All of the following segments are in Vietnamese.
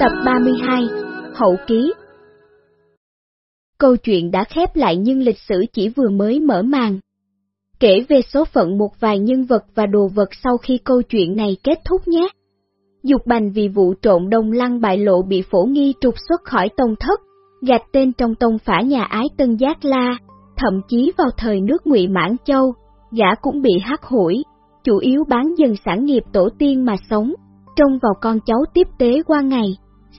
Tập 32 Hậu ký Câu chuyện đã khép lại nhưng lịch sử chỉ vừa mới mở màn. Kể về số phận một vài nhân vật và đồ vật sau khi câu chuyện này kết thúc nhé. Dục bành vì vụ trộn đông lăng bại lộ bị phổ nghi trục xuất khỏi tông thất, gạch tên trong tông phả nhà ái Tân Giác La, thậm chí vào thời nước ngụy Mãn Châu, gã cũng bị hắc hủi, chủ yếu bán dần sản nghiệp tổ tiên mà sống, trông vào con cháu tiếp tế qua ngày.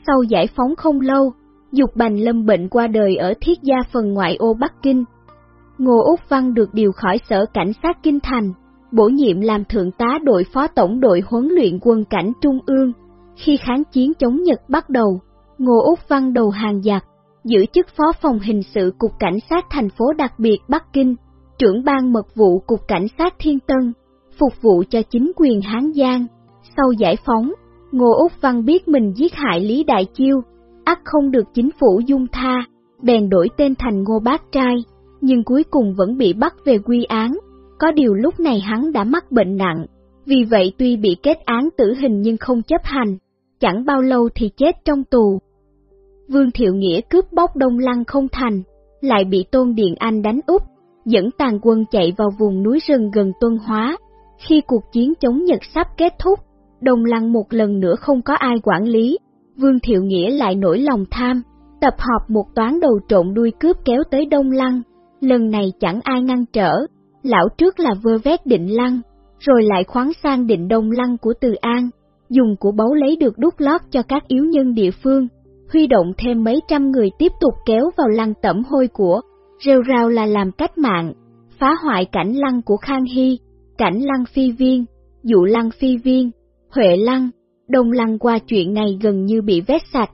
Sau giải phóng không lâu, Dục Bành lâm bệnh qua đời ở Thiết Gia phần ngoại ô Bắc Kinh. Ngô Úc Văn được điều khỏi sở cảnh sát Kinh Thành, bổ nhiệm làm thượng tá đội phó tổng đội huấn luyện quân cảnh Trung ương. Khi kháng chiến chống Nhật bắt đầu, Ngô Úc Văn đầu hàng giặc, giữ chức phó phòng hình sự Cục Cảnh sát thành phố đặc biệt Bắc Kinh, trưởng ban mật vụ Cục Cảnh sát Thiên Tân, phục vụ cho chính quyền Hán Giang. Sau giải phóng, Ngô Úc Văn biết mình giết hại Lý Đại Chiêu, ắt không được chính phủ dung tha, bèn đổi tên thành Ngô Bác Trai, nhưng cuối cùng vẫn bị bắt về quy án. Có điều lúc này hắn đã mắc bệnh nặng, vì vậy tuy bị kết án tử hình nhưng không chấp hành, chẳng bao lâu thì chết trong tù. Vương Thiệu Nghĩa cướp bóc Đông Lăng không thành, lại bị Tôn Điện Anh đánh úp, dẫn tàn quân chạy vào vùng núi rừng gần Tuân Hóa. Khi cuộc chiến chống Nhật sắp kết thúc, Đông Lăng một lần nữa không có ai quản lý, Vương Thiệu Nghĩa lại nổi lòng tham, tập hợp một toán đầu trộn đuôi cướp kéo tới Đông Lăng. Lần này chẳng ai ngăn trở, lão trước là vơ vét định lăng, rồi lại khoáng sang định Đông Lăng của Từ An, dùng của báu lấy được đút lót cho các yếu nhân địa phương, huy động thêm mấy trăm người tiếp tục kéo vào lăng tẩm hôi của, rêu rao là làm cách mạng, phá hoại cảnh lăng của Khang Hy, cảnh lăng phi viên, dụ lăng phi viên, huệ lăng, đông lăng qua chuyện này gần như bị vét sạch.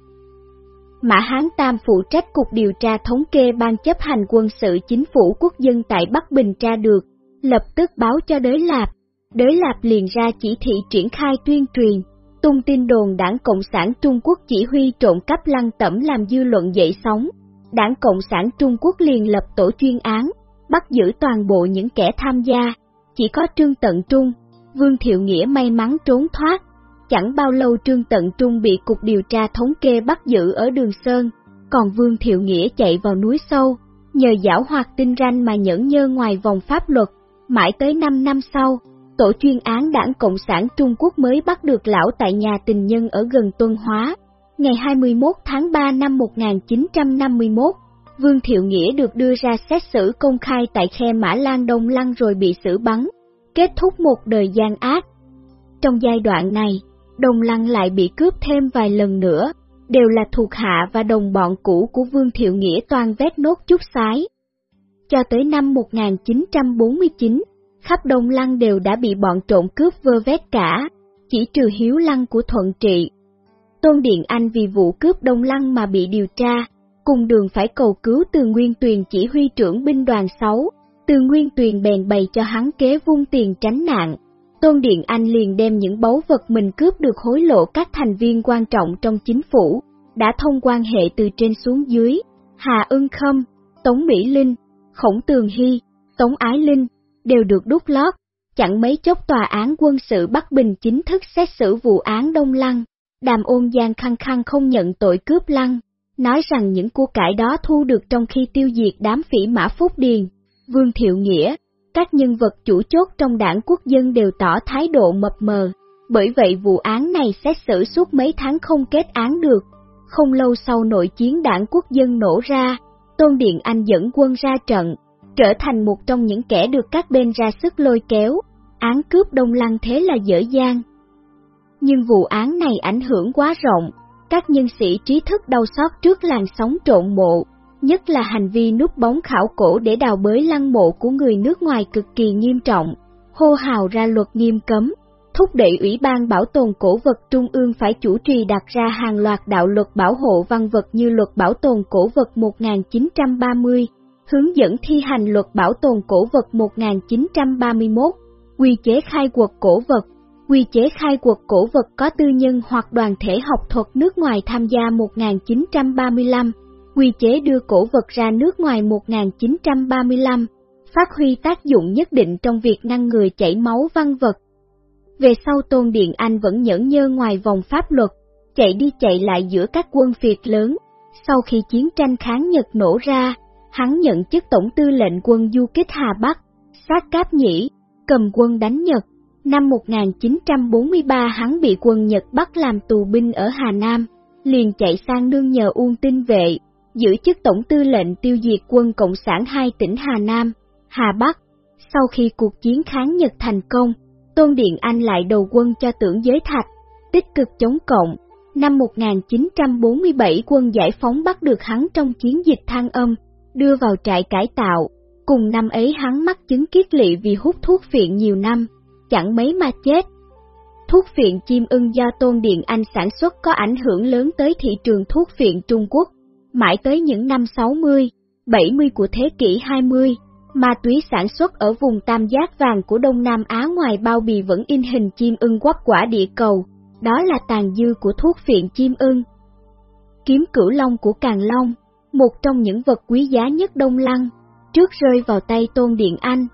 Mã Hán Tam phụ trách Cục Điều tra Thống kê Ban chấp hành quân sự chính phủ quốc dân tại Bắc Bình tra được, lập tức báo cho Đới Lạp. Đới Lạp liền ra chỉ thị triển khai tuyên truyền, tung tin đồn đảng Cộng sản Trung Quốc chỉ huy trộn cắp lăng tẩm làm dư luận dậy sóng. Đảng Cộng sản Trung Quốc liền lập tổ chuyên án, bắt giữ toàn bộ những kẻ tham gia, chỉ có Trương Tận Trung, Vương Thiệu Nghĩa may mắn trốn thoát. Chẳng bao lâu Trương Tận Trung bị Cục Điều tra Thống kê bắt giữ ở Đường Sơn, còn Vương Thiệu Nghĩa chạy vào núi sâu, nhờ giảo hoạt tinh ranh mà nhẫn nhơ ngoài vòng pháp luật. Mãi tới 5 năm sau, tổ chuyên án đảng Cộng sản Trung Quốc mới bắt được lão tại nhà tình nhân ở gần Tuân Hóa. Ngày 21 tháng 3 năm 1951, Vương Thiệu Nghĩa được đưa ra xét xử công khai tại khe Mã Lan Đông Lăng rồi bị xử bắn, kết thúc một đời gian ác. Trong giai đoạn này, Đông Lăng lại bị cướp thêm vài lần nữa, đều là thuộc hạ và đồng bọn cũ của Vương Thiệu Nghĩa toàn vét nốt chút sái. Cho tới năm 1949, khắp Đông Lăng đều đã bị bọn trộm cướp vơ vét cả, chỉ trừ hiếu lăng của Thuận Trị. Tôn Điện Anh vì vụ cướp Đông Lăng mà bị điều tra, cùng đường phải cầu cứu từ Nguyên Tuyền chỉ huy trưởng binh đoàn 6, từ Nguyên Tuyền bèn bày cho hắn kế vung tiền tránh nạn. Tôn Điện Anh liền đem những báu vật mình cướp được hối lộ các thành viên quan trọng trong chính phủ, đã thông quan hệ từ trên xuống dưới, Hà Ưng Khâm, Tống Mỹ Linh, Khổng Tường Hy, Tống Ái Linh, đều được đút lót. Chẳng mấy chốc tòa án quân sự Bắc Bình chính thức xét xử vụ án Đông Lăng, đàm ôn giang khăng khăng không nhận tội cướp lăng, nói rằng những của cải đó thu được trong khi tiêu diệt đám phỉ mã Phúc Điền, Vương Thiệu Nghĩa, các nhân vật chủ chốt trong đảng quốc dân đều tỏ thái độ mập mờ, bởi vậy vụ án này xét xử suốt mấy tháng không kết án được. Không lâu sau nội chiến đảng quốc dân nổ ra, Tôn Điện Anh dẫn quân ra trận, trở thành một trong những kẻ được các bên ra sức lôi kéo, án cướp Đông Lăng thế là dở dang. Nhưng vụ án này ảnh hưởng quá rộng, các nhân sĩ trí thức đau xót trước làn sóng trộn mộ, nhất là hành vi núp bóng khảo cổ để đào bới lăng mộ của người nước ngoài cực kỳ nghiêm trọng, hô hào ra luật nghiêm cấm, thúc đẩy Ủy ban Bảo tồn Cổ vật Trung ương phải chủ trì đặt ra hàng loạt đạo luật bảo hộ văn vật như Luật Bảo tồn Cổ vật 1930, hướng dẫn thi hành Luật Bảo tồn Cổ vật 1931, quy chế khai quật cổ vật, quy chế khai quật cổ vật có tư nhân hoặc đoàn thể học thuật nước ngoài tham gia 1935, quy chế đưa cổ vật ra nước ngoài 1935, phát huy tác dụng nhất định trong việc ngăn người chảy máu văn vật. Về sau Tôn Điện Anh vẫn nhẫn nhơ ngoài vòng pháp luật, chạy đi chạy lại giữa các quân phiệt lớn. Sau khi chiến tranh kháng Nhật nổ ra, hắn nhận chức tổng tư lệnh quân du kích Hà Bắc, sát cáp nhĩ, cầm quân đánh Nhật. Năm 1943 hắn bị quân Nhật bắt làm tù binh ở Hà Nam, liền chạy sang nương nhờ Uông Tinh Vệ, giữ chức tổng tư lệnh tiêu diệt quân Cộng sản hai tỉnh Hà Nam, Hà Bắc. Sau khi cuộc chiến kháng Nhật thành công, Tôn Điện Anh lại đầu quân cho tưởng giới thạch, tích cực chống cộng. Năm 1947 quân giải phóng bắt được hắn trong chiến dịch thang âm, đưa vào trại cải tạo. Cùng năm ấy hắn mắc chứng kiết lỵ vì hút thuốc phiện nhiều năm, chẳng mấy mà chết. Thuốc phiện chim ưng do Tôn Điện Anh sản xuất có ảnh hưởng lớn tới thị trường thuốc phiện Trung Quốc, mãi tới những năm 60, 70 của thế kỷ 20. Ma túy sản xuất ở vùng tam giác vàng của Đông Nam Á ngoài bao bì vẫn in hình chim ưng quắp quả địa cầu, đó là tàn dư của thuốc phiện chim ưng. Kiếm cửu long của Càng Long, một trong những vật quý giá nhất Đông Lăng, trước rơi vào tay Tôn Điện Anh,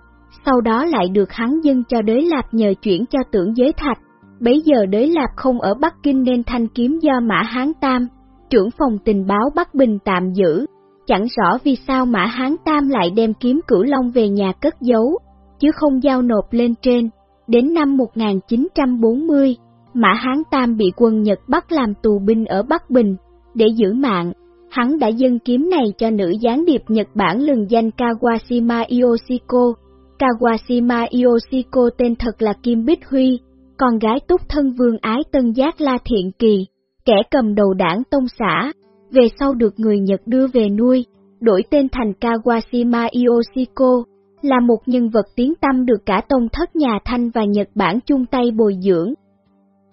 sau đó lại được hắn dâng cho đới lạp nhờ chuyển cho tưởng giới thạch. Bấy giờ đới lạp không ở Bắc Kinh nên thanh kiếm do Mã Hán Tam, trưởng phòng tình báo Bắc Bình tạm giữ, chẳng rõ vì sao Mã Hán Tam lại đem kiếm cửu long về nhà cất giấu, chứ không giao nộp lên trên. Đến năm 1940, Mã Hán Tam bị quân Nhật bắt làm tù binh ở Bắc Bình, để giữ mạng. Hắn đã dâng kiếm này cho nữ gián điệp Nhật Bản lừng danh Kawashima Yoshiko. Kawashima Yoshiko tên thật là Kim Bích Huy, con gái túc thân vương ái tân giác La Thiện Kỳ, kẻ cầm đầu đảng Tông xã, về sau được người Nhật đưa về nuôi, đổi tên thành Kawashima Yoshiko, là một nhân vật tiếng tăm được cả tông thất nhà Thanh và Nhật Bản chung tay bồi dưỡng.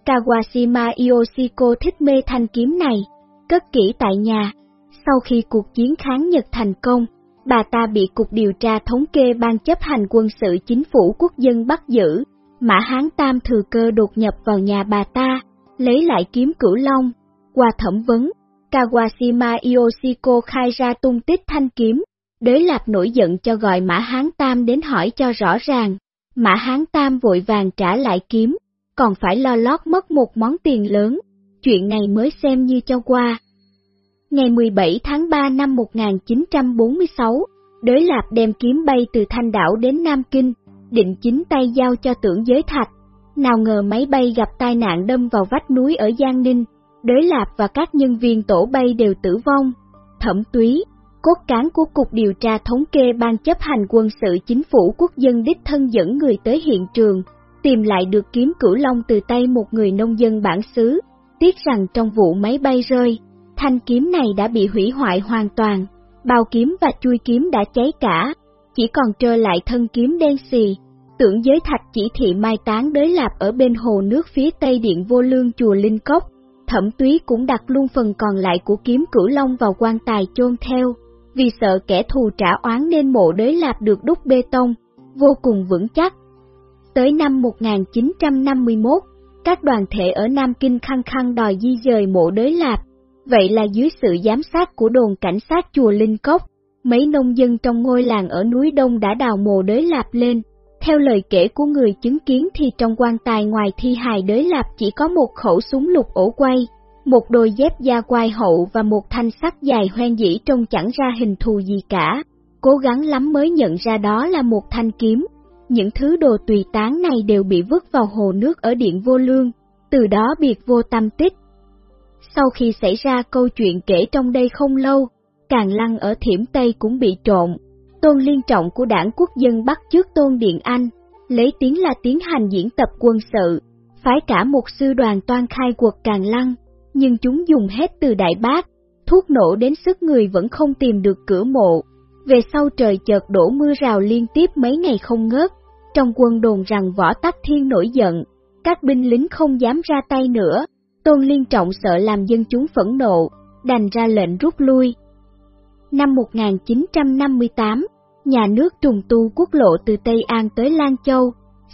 Kawashima Yoshiko thích mê thanh kiếm này, cất kỹ tại nhà. Sau khi cuộc chiến kháng Nhật thành công, bà ta bị Cục Điều tra Thống kê Ban chấp hành quân sự chính phủ quốc dân bắt giữ. Mã Hán Tam thừa cơ đột nhập vào nhà bà ta, lấy lại kiếm cửu long. Qua thẩm vấn, Kawashima Yoshiko khai ra tung tích thanh kiếm, đới lạp nổi giận cho gọi Mã Hán Tam đến hỏi cho rõ ràng. Mã Hán Tam vội vàng trả lại kiếm, còn phải lo lót mất một món tiền lớn, chuyện này mới xem như cho qua. Ngày 17 tháng 3 năm 1946, đới lạp đem kiếm bay từ Thanh Đảo đến Nam Kinh, định chính tay giao cho tưởng giới thạch. Nào ngờ máy bay gặp tai nạn đâm vào vách núi ở Giang Ninh, đới lạp và các nhân viên tổ bay đều tử vong. Thẩm túy, cốt cán của Cục Điều tra Thống kê Ban chấp hành quân sự chính phủ quốc dân đích thân dẫn người tới hiện trường, tìm lại được kiếm cửu long từ tay một người nông dân bản xứ. Tiếc rằng trong vụ máy bay rơi, thanh kiếm này đã bị hủy hoại hoàn toàn, bao kiếm và chui kiếm đã cháy cả, chỉ còn trơ lại thân kiếm đen xì. Tưởng giới thạch chỉ thị mai táng đới lạp ở bên hồ nước phía tây điện vô lương chùa Linh Cốc, thẩm túy cũng đặt luôn phần còn lại của kiếm cửu long vào quan tài chôn theo, vì sợ kẻ thù trả oán nên mộ đới lạp được đúc bê tông, vô cùng vững chắc. Tới năm 1951, các đoàn thể ở Nam Kinh khăng khăng đòi di dời mộ đới lạp, vậy là dưới sự giám sát của đồn cảnh sát chùa Linh Cốc, mấy nông dân trong ngôi làng ở núi Đông đã đào mộ đới lạp lên. Theo lời kể của người chứng kiến thì trong quan tài ngoài thi hài đới lạp chỉ có một khẩu súng lục ổ quay, một đôi dép da quai hậu và một thanh sắt dài hoen dĩ trông chẳng ra hình thù gì cả. Cố gắng lắm mới nhận ra đó là một thanh kiếm. Những thứ đồ tùy tán này đều bị vứt vào hồ nước ở điện vô lương, từ đó biệt vô tâm tích. Sau khi xảy ra câu chuyện kể trong đây không lâu, Càng Lăng ở Thiểm Tây cũng bị trộn. Tôn Liên Trọng của đảng quốc dân bắt trước Tôn Điện Anh, lấy tiếng là tiến hành diễn tập quân sự, phái cả một sư đoàn toan khai quật Càng Lăng, nhưng chúng dùng hết từ đại bác, thuốc nổ đến sức người vẫn không tìm được cửa mộ. Về sau trời chợt đổ mưa rào liên tiếp mấy ngày không ngớt, trong quân đồn rằng võ tắc thiên nổi giận, các binh lính không dám ra tay nữa, Tôn Liên Trọng sợ làm dân chúng phẫn nộ, đành ra lệnh rút lui. Năm 1958, nhà nước trùng tu quốc lộ từ Tây An tới Lan Châu,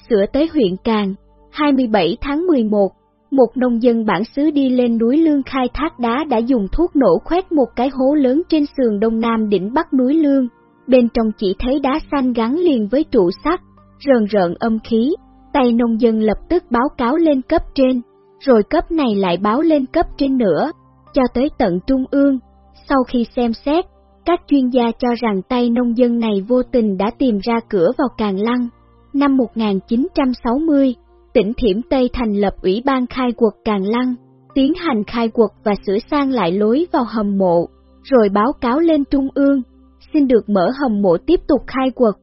sửa tới huyện Càng. 27 tháng 11, một nông dân bản xứ đi lên núi Lương khai thác đá đã dùng thuốc nổ khoét một cái hố lớn trên sườn đông nam đỉnh bắc núi Lương, bên trong chỉ thấy đá xanh gắn liền với trụ sắt, rờn rợn âm khí, tay nông dân lập tức báo cáo lên cấp trên, rồi cấp này lại báo lên cấp trên nữa, cho tới tận trung ương. Sau khi xem xét, các chuyên gia cho rằng tay nông dân này vô tình đã tìm ra cửa vào Càng Lăng. Năm 1960, tỉnh Thiểm Tây thành lập Ủy ban khai quật Càng Lăng, tiến hành khai quật và sửa sang lại lối vào hầm mộ, rồi báo cáo lên Trung ương, xin được mở hầm mộ tiếp tục khai quật.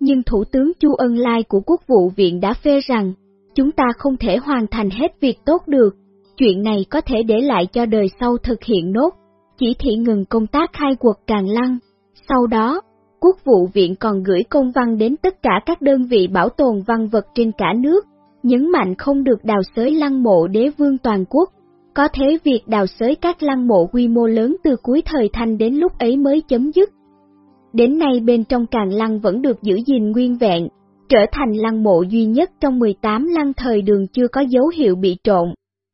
Nhưng Thủ tướng Chu Ân Lai của Quốc vụ viện đã phê rằng, chúng ta không thể hoàn thành hết việc tốt được, chuyện này có thể để lại cho đời sau thực hiện nốt, chỉ thị ngừng công tác khai quật Càng Lăng. Sau đó, Quốc vụ viện còn gửi công văn đến tất cả các đơn vị bảo tồn văn vật trên cả nước, nhấn mạnh không được đào xới lăng mộ đế vương toàn quốc. Có thế việc đào xới các lăng mộ quy mô lớn từ cuối thời thanh đến lúc ấy mới chấm dứt. Đến nay bên trong càng lăng vẫn được giữ gìn nguyên vẹn, trở thành lăng mộ duy nhất trong 18 lăng thời đường chưa có dấu hiệu bị trộn.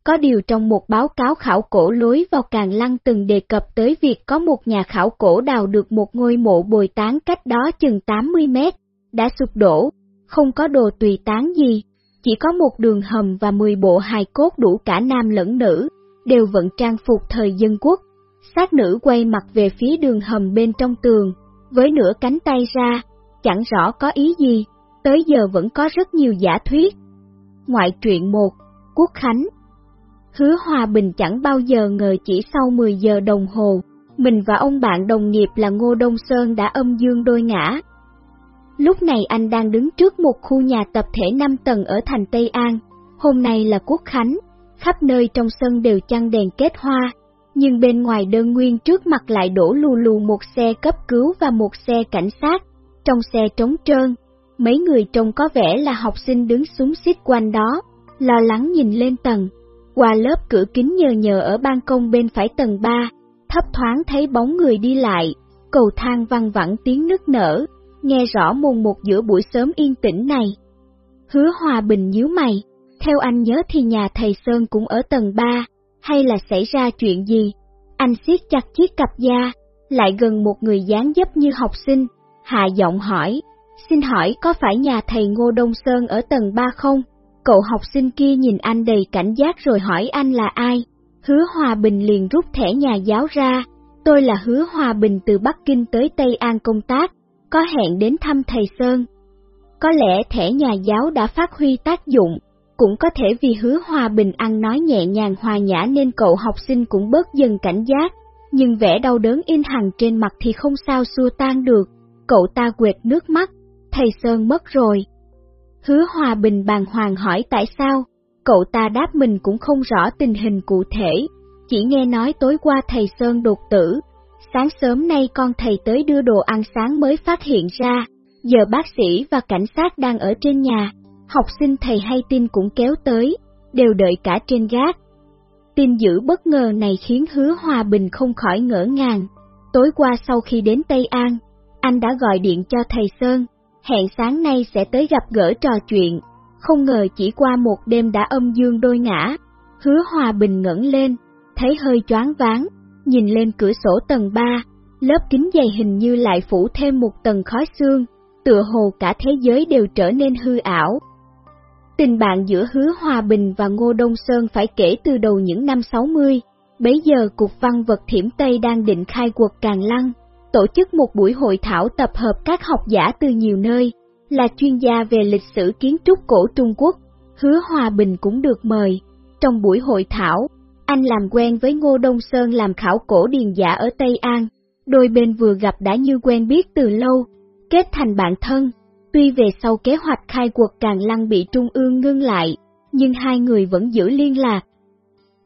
Có điều trong một báo cáo khảo cổ lối vào càng lăng từng đề cập tới việc có một nhà khảo cổ đào được một ngôi mộ bồi tán cách đó chừng 80 mét, đã sụp đổ, không có đồ tùy tán gì, chỉ có một đường hầm và 10 bộ hài cốt đủ cả nam lẫn nữ, đều vận trang phục thời dân quốc. Sát nữ quay mặt về phía đường hầm bên trong tường, với nửa cánh tay ra, chẳng rõ có ý gì, tới giờ vẫn có rất nhiều giả thuyết. Ngoại truyện 1, Quốc Khánh Hứa Hòa Bình chẳng bao giờ ngờ chỉ sau 10 giờ đồng hồ, mình và ông bạn đồng nghiệp là Ngô Đông Sơn đã âm dương đôi ngã. Lúc này anh đang đứng trước một khu nhà tập thể 5 tầng ở thành Tây An, hôm nay là Quốc Khánh, khắp nơi trong sân đều chăn đèn kết hoa, nhưng bên ngoài đơn nguyên trước mặt lại đổ lù lù một xe cấp cứu và một xe cảnh sát, trong xe trống trơn, mấy người trông có vẻ là học sinh đứng súng xít quanh đó, lo lắng nhìn lên tầng. Qua lớp cửa kính nhờ nhờ ở ban công bên phải tầng 3, thấp thoáng thấy bóng người đi lại, cầu thang văng vẳng tiếng nức nở, nghe rõ mồn một giữa buổi sớm yên tĩnh này. Hứa Hòa Bình nhíu mày, theo anh nhớ thì nhà thầy Sơn cũng ở tầng 3, hay là xảy ra chuyện gì? Anh siết chặt chiếc cặp da, lại gần một người dáng dấp như học sinh, hạ giọng hỏi, xin hỏi có phải nhà thầy Ngô Đông Sơn ở tầng 3 không? Cậu học sinh kia nhìn anh đầy cảnh giác rồi hỏi anh là ai. Hứa Hòa Bình liền rút thẻ nhà giáo ra. Tôi là Hứa Hòa Bình từ Bắc Kinh tới Tây An công tác, có hẹn đến thăm thầy Sơn. Có lẽ thẻ nhà giáo đã phát huy tác dụng, cũng có thể vì Hứa Hòa Bình ăn nói nhẹ nhàng hòa nhã nên cậu học sinh cũng bớt dần cảnh giác, nhưng vẻ đau đớn in hằn trên mặt thì không sao xua tan được. Cậu ta quệt nước mắt, thầy Sơn mất rồi, Hứa Hòa Bình bàng hoàng hỏi tại sao, cậu ta đáp mình cũng không rõ tình hình cụ thể, chỉ nghe nói tối qua thầy Sơn đột tử, sáng sớm nay con thầy tới đưa đồ ăn sáng mới phát hiện ra, giờ bác sĩ và cảnh sát đang ở trên nhà, học sinh thầy hay tin cũng kéo tới, đều đợi cả trên gác. Tin dữ bất ngờ này khiến Hứa Hòa Bình không khỏi ngỡ ngàng. Tối qua sau khi đến Tây An, anh đã gọi điện cho thầy Sơn, hẹn sáng nay sẽ tới gặp gỡ trò chuyện, không ngờ chỉ qua một đêm đã âm dương đôi ngã. Hứa Hòa Bình ngẩng lên, thấy hơi choáng váng, nhìn lên cửa sổ tầng 3, lớp kính dày hình như lại phủ thêm một tầng khói xương, tựa hồ cả thế giới đều trở nên hư ảo. Tình bạn giữa Hứa Hòa Bình và Ngô Đông Sơn phải kể từ đầu những năm 60, bấy giờ Cục Văn vật Thiểm Tây đang định khai quật Càng Lăng, tổ chức một buổi hội thảo tập hợp các học giả từ nhiều nơi, là chuyên gia về lịch sử kiến trúc cổ Trung Quốc. Hứa Hòa Bình cũng được mời. Trong buổi hội thảo, anh làm quen với Ngô Đông Sơn làm khảo cổ điền giả ở Tây An. Đôi bên vừa gặp đã như quen biết từ lâu, kết thành bạn thân. Tuy về sau kế hoạch khai quật Càng Lăng bị Trung ương ngưng lại, nhưng hai người vẫn giữ liên lạc.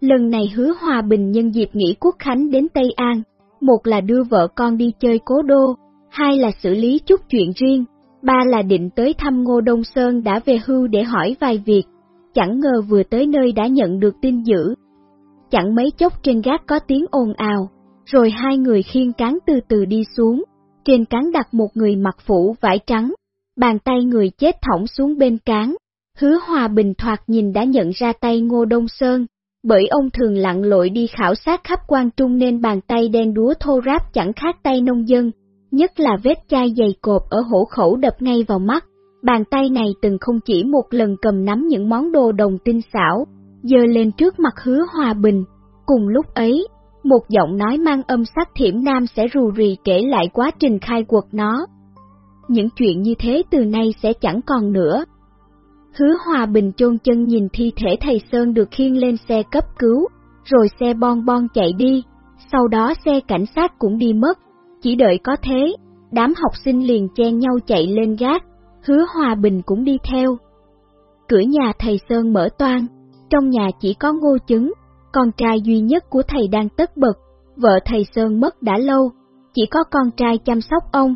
Lần này hứa Hòa Bình nhân dịp nghỉ quốc khánh đến Tây An, một là đưa vợ con đi chơi cố đô, hai là xử lý chút chuyện riêng, ba là định tới thăm Ngô Đông Sơn đã về hưu để hỏi vài việc, chẳng ngờ vừa tới nơi đã nhận được tin dữ. Chẳng mấy chốc trên gác có tiếng ồn ào, rồi hai người khiêng cán từ từ đi xuống, trên cán đặt một người mặc phủ vải trắng, bàn tay người chết thõng xuống bên cán. Hứa Hòa Bình thoạt nhìn đã nhận ra tay Ngô Đông Sơn, bởi ông thường lặn lội đi khảo sát khắp quan trung nên bàn tay đen đúa thô ráp chẳng khác tay nông dân, nhất là vết chai dày cột ở hổ khẩu đập ngay vào mắt. Bàn tay này từng không chỉ một lần cầm nắm những món đồ đồng tinh xảo, dơ lên trước mặt hứa hòa bình. Cùng lúc ấy, một giọng nói mang âm sắc thiểm nam sẽ rù rì kể lại quá trình khai quật nó. Những chuyện như thế từ nay sẽ chẳng còn nữa. Hứa Hòa Bình chôn chân nhìn thi thể thầy Sơn được khiêng lên xe cấp cứu, rồi xe bon bon chạy đi, sau đó xe cảnh sát cũng đi mất, chỉ đợi có thế, đám học sinh liền chen nhau chạy lên gác, hứa Hòa Bình cũng đi theo. Cửa nhà thầy Sơn mở toan, trong nhà chỉ có ngô chứng, con trai duy nhất của thầy đang tất bật, vợ thầy Sơn mất đã lâu, chỉ có con trai chăm sóc ông.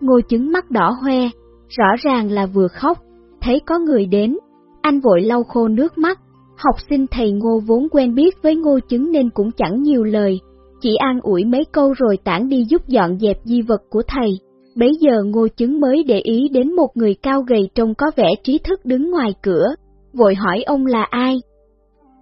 Ngô chứng mắt đỏ hoe, rõ ràng là vừa khóc, thấy có người đến, anh vội lau khô nước mắt, học sinh thầy ngô vốn quen biết với ngô chứng nên cũng chẳng nhiều lời, chỉ an ủi mấy câu rồi tản đi giúp dọn dẹp di vật của thầy. Bấy giờ ngô chứng mới để ý đến một người cao gầy trông có vẻ trí thức đứng ngoài cửa, vội hỏi ông là ai.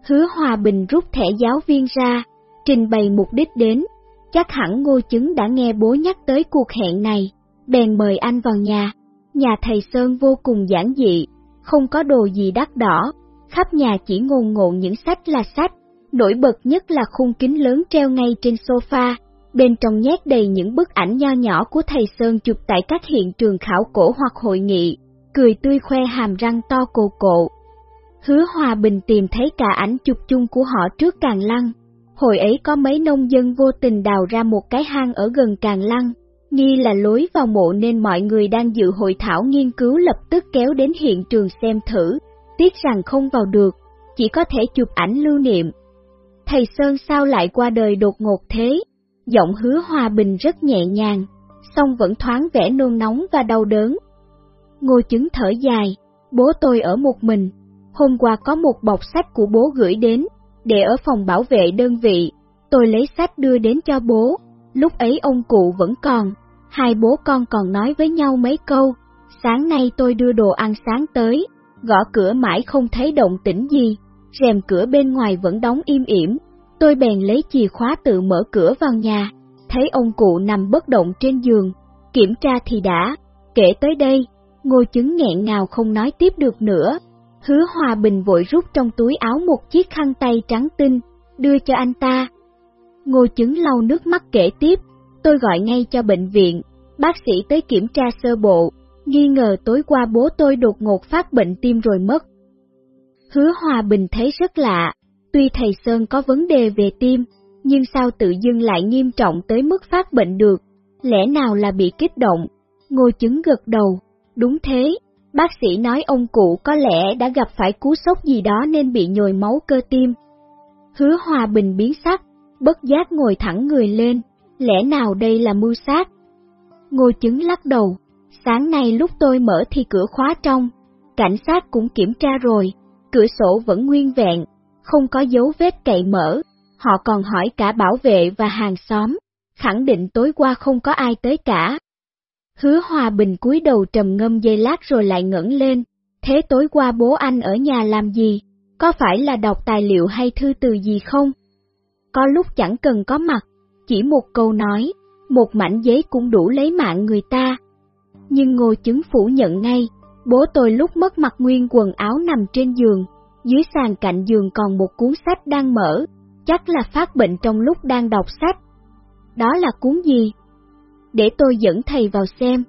Hứa Hòa Bình rút thẻ giáo viên ra, trình bày mục đích đến, chắc hẳn ngô chứng đã nghe bố nhắc tới cuộc hẹn này, bèn mời anh vào nhà. Nhà thầy Sơn vô cùng giản dị, không có đồ gì đắt đỏ, khắp nhà chỉ ngồn ngộn những sách là sách, nổi bật nhất là khung kính lớn treo ngay trên sofa, bên trong nhét đầy những bức ảnh nho nhỏ của thầy Sơn chụp tại các hiện trường khảo cổ hoặc hội nghị, cười tươi khoe hàm răng to cồ cộ. Hứa Hòa Bình tìm thấy cả ảnh chụp chung của họ trước Càng Lăng. Hồi ấy có mấy nông dân vô tình đào ra một cái hang ở gần Càng Lăng, nghi là lối vào mộ nên mọi người đang dự hội thảo nghiên cứu lập tức kéo đến hiện trường xem thử, tiếc rằng không vào được, chỉ có thể chụp ảnh lưu niệm. Thầy Sơn sao lại qua đời đột ngột thế? Giọng hứa hòa bình rất nhẹ nhàng, song vẫn thoáng vẻ nôn nóng và đau đớn. Ngô chứng thở dài, bố tôi ở một mình, hôm qua có một bọc sách của bố gửi đến, để ở phòng bảo vệ đơn vị, tôi lấy sách đưa đến cho bố, lúc ấy ông cụ vẫn còn, hai bố con còn nói với nhau mấy câu, sáng nay tôi đưa đồ ăn sáng tới, gõ cửa mãi không thấy động tĩnh gì, rèm cửa bên ngoài vẫn đóng im ỉm, tôi bèn lấy chìa khóa tự mở cửa vào nhà, thấy ông cụ nằm bất động trên giường, kiểm tra thì đã, kể tới đây, ngô chứng nghẹn ngào không nói tiếp được nữa. Hứa Hòa Bình vội rút trong túi áo một chiếc khăn tay trắng tinh, đưa cho anh ta. Ngô chứng lau nước mắt kể tiếp, tôi gọi ngay cho bệnh viện, bác sĩ tới kiểm tra sơ bộ, nghi ngờ tối qua bố tôi đột ngột phát bệnh tim rồi mất. Hứa Hòa Bình thấy rất lạ, tuy thầy Sơn có vấn đề về tim, nhưng sao tự dưng lại nghiêm trọng tới mức phát bệnh được, lẽ nào là bị kích động? Ngô chứng gật đầu, đúng thế, bác sĩ nói ông cụ có lẽ đã gặp phải cú sốc gì đó nên bị nhồi máu cơ tim. Hứa Hòa Bình biến sắc, bất giác ngồi thẳng người lên, lẽ nào đây là mưu sát? Ngô chứng lắc đầu, sáng nay lúc tôi mở thì cửa khóa trong, cảnh sát cũng kiểm tra rồi, cửa sổ vẫn nguyên vẹn, không có dấu vết cậy mở, họ còn hỏi cả bảo vệ và hàng xóm, khẳng định tối qua không có ai tới cả. Hứa Hòa Bình cúi đầu trầm ngâm dây lát rồi lại ngẩng lên, thế tối qua bố anh ở nhà làm gì, có phải là đọc tài liệu hay thư từ gì không? Có lúc chẳng cần có mặt, chỉ một câu nói, một mảnh giấy cũng đủ lấy mạng người ta. Nhưng ngô chứng phủ nhận ngay, bố tôi lúc mất mặt nguyên quần áo nằm trên giường, dưới sàn cạnh giường còn một cuốn sách đang mở, chắc là phát bệnh trong lúc đang đọc sách. Đó là cuốn gì? Để tôi dẫn thầy vào xem.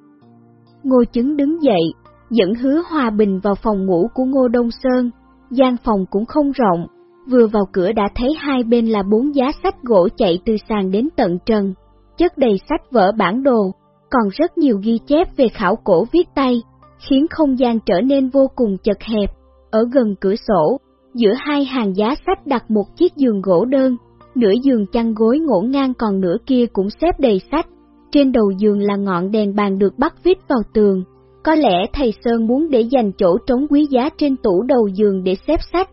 Ngô chứng đứng dậy, dẫn hứa hòa bình vào phòng ngủ của Ngô Đông Sơn, gian phòng cũng không rộng, vừa vào cửa đã thấy hai bên là bốn giá sách gỗ chạy từ sàn đến tận trần, chất đầy sách vở bản đồ, còn rất nhiều ghi chép về khảo cổ viết tay, khiến không gian trở nên vô cùng chật hẹp. Ở gần cửa sổ, giữa hai hàng giá sách đặt một chiếc giường gỗ đơn, nửa giường chăn gối ngổn ngang còn nửa kia cũng xếp đầy sách. Trên đầu giường là ngọn đèn bàn được bắt vít vào tường. Có lẽ thầy Sơn muốn để dành chỗ trống quý giá trên tủ đầu giường để xếp sách.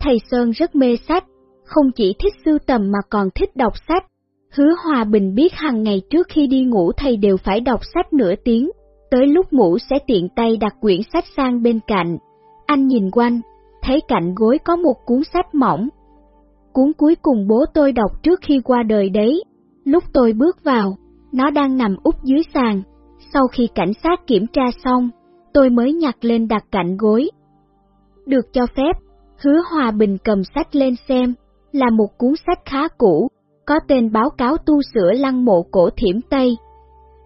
Thầy Sơn rất mê sách, không chỉ thích sưu tầm mà còn thích đọc sách. Hứa Hòa Bình biết hàng ngày trước khi đi ngủ thầy đều phải đọc sách nửa tiếng, tới lúc ngủ sẽ tiện tay đặt quyển sách sang bên cạnh. Anh nhìn quanh, thấy cạnh gối có một cuốn sách mỏng. Cuốn cuối cùng bố tôi đọc trước khi qua đời đấy. Lúc tôi bước vào, nó đang nằm úp dưới sàn. Sau khi cảnh sát kiểm tra xong, tôi mới nhặt lên đặt cạnh gối. Được cho phép, Hứa Hòa Bình cầm sách lên xem, là một cuốn sách khá cũ, có tên báo cáo tu sửa lăng mộ cổ thiểm Tây.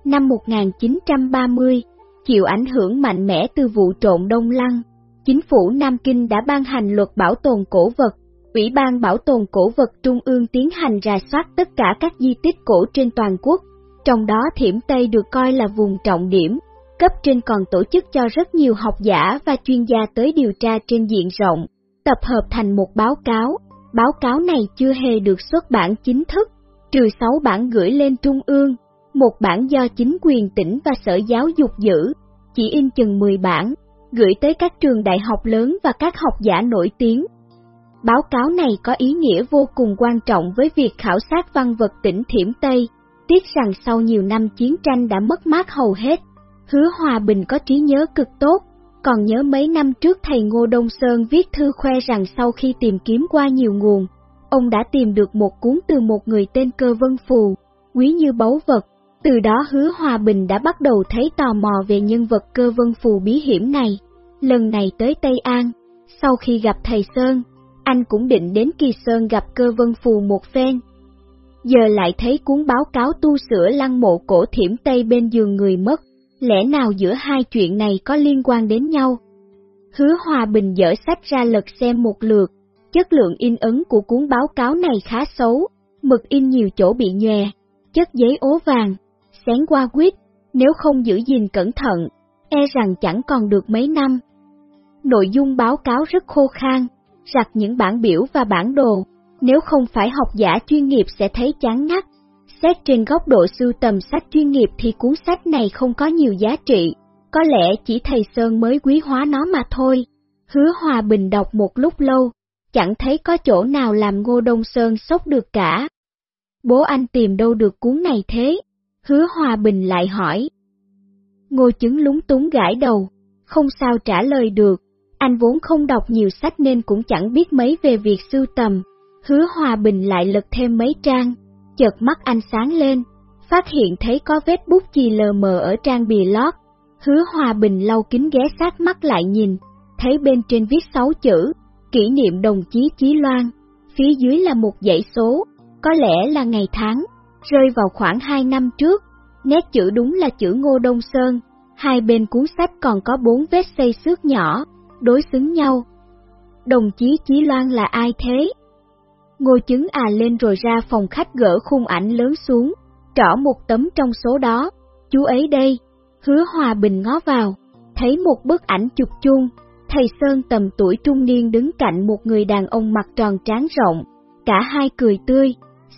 Năm 1930, chịu ảnh hưởng mạnh mẽ từ vụ trộn Đông Lăng, chính phủ Nam Kinh đã ban hành luật bảo tồn cổ vật. Ủy ban Bảo tồn Cổ vật Trung ương tiến hành rà soát tất cả các di tích cổ trên toàn quốc, trong đó Thiểm Tây được coi là vùng trọng điểm. Cấp trên còn tổ chức cho rất nhiều học giả và chuyên gia tới điều tra trên diện rộng, tập hợp thành một báo cáo. Báo cáo này chưa hề được xuất bản chính thức, trừ 6 bản gửi lên Trung ương, một bản do chính quyền tỉnh và Sở Giáo dục giữ, chỉ in chừng 10 bản, gửi tới các trường đại học lớn và các học giả nổi tiếng. Báo cáo này có ý nghĩa vô cùng quan trọng với việc khảo sát văn vật tỉnh Thiểm Tây, tiếc rằng sau nhiều năm chiến tranh đã mất mát hầu hết. Hứa Hòa Bình có trí nhớ cực tốt, còn nhớ mấy năm trước thầy Ngô Đông Sơn viết thư khoe rằng sau khi tìm kiếm qua nhiều nguồn, ông đã tìm được một cuốn từ một người tên Cơ Vân Phù, quý như báu vật. Từ đó Hứa Hòa Bình đã bắt đầu thấy tò mò về nhân vật Cơ Vân Phù bí hiểm này. Lần này tới Tây An, sau khi gặp thầy Sơn, anh cũng định đến Kỳ Sơn gặp Cơ Vân Phù một phen. Giờ lại thấy cuốn báo cáo tu sửa lăng mộ cổ thiểm Tây bên giường người mất, lẽ nào giữa hai chuyện này có liên quan đến nhau? Hứa Hòa Bình dở sách ra lật xem một lượt, chất lượng in ấn của cuốn báo cáo này khá xấu, mực in nhiều chỗ bị nhòe, chất giấy ố vàng, xén qua quýt, nếu không giữ gìn cẩn thận, e rằng chẳng còn được mấy năm. Nội dung báo cáo rất khô khan, rặt những bản biểu và bản đồ, nếu không phải học giả chuyên nghiệp sẽ thấy chán ngắt. Xét trên góc độ sưu tầm sách chuyên nghiệp thì cuốn sách này không có nhiều giá trị, có lẽ chỉ thầy Sơn mới quý hóa nó mà thôi. Hứa Hòa Bình đọc một lúc lâu, chẳng thấy có chỗ nào làm Ngô Đông Sơn sốc được cả. Bố anh tìm đâu được cuốn này thế? Hứa Hòa Bình lại hỏi. Ngô chứng lúng túng gãi đầu, không sao trả lời được, anh vốn không đọc nhiều sách nên cũng chẳng biết mấy về việc sưu tầm. Hứa Hòa Bình lại lật thêm mấy trang, chợt mắt anh sáng lên, phát hiện thấy có vết bút chì lờ mờ ở trang bìa lót. Hứa Hòa Bình lau kính ghé sát mắt lại nhìn, thấy bên trên viết sáu chữ, kỷ niệm đồng chí Chí Loan, phía dưới là một dãy số, có lẽ là ngày tháng, rơi vào khoảng hai năm trước. Nét chữ đúng là chữ Ngô Đông Sơn, hai bên cuốn sách còn có bốn vết xây xước nhỏ, đối xứng nhau. Đồng chí Chí Loan là ai thế? Ngô chứng à lên rồi ra phòng khách gỡ khung ảnh lớn xuống, trỏ một tấm trong số đó, chú ấy đây, hứa hòa bình ngó vào, thấy một bức ảnh chụp chung, thầy Sơn tầm tuổi trung niên đứng cạnh một người đàn ông mặt tròn tráng rộng, cả hai cười tươi,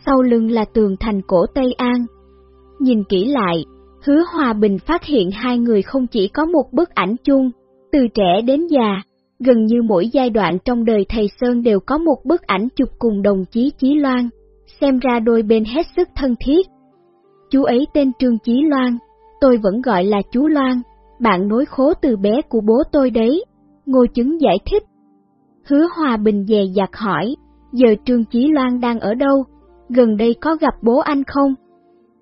sau lưng là tường thành cổ Tây An. Nhìn kỹ lại, hứa hòa bình phát hiện hai người không chỉ có một bức ảnh chung, từ trẻ đến già, gần như mỗi giai đoạn trong đời thầy Sơn đều có một bức ảnh chụp cùng đồng chí Chí Loan, xem ra đôi bên hết sức thân thiết. Chú ấy tên Trương Chí Loan, tôi vẫn gọi là chú Loan, bạn nối khố từ bé của bố tôi đấy, Ngô Chứng giải thích. Hứa Hòa Bình dè dặt hỏi, giờ Trương Chí Loan đang ở đâu, gần đây có gặp bố anh không?